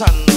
sun.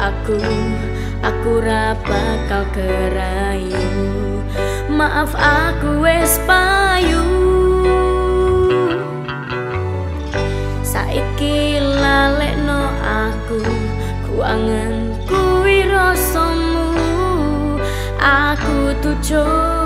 Aku aku ra bakal kerayu. Maaf aku wis payu. Saiki lalekno aku kuangan kuwi rasamu. Aku tujuh